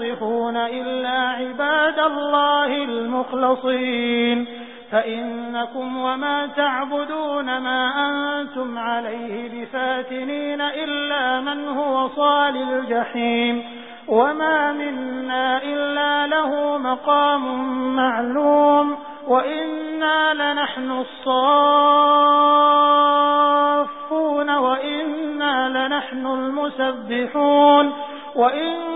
يَصِفُونَ إِلَّا عِبَادَ اللَّهِ الْمُخْلَصِينَ. فَإِنَّكُمْ وَمَا تَعْبُدُونَ مَا أَنتُمْ عَلَيْهِ بِفَاتِنِينَ إِلَّا مَنْ هُوَ صَالِ الْجَحِيمِ. وَمَا مِنَّا إِلَّا لَهُ مَقَامٌ مَّعْلُومٌ. وَإِنَّا لَنَحْنُ الصَّافُّونَ. وَإِنَّا لَنَحْنُ الْمُسَبِّحُونَ. وَإِن